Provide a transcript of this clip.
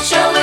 show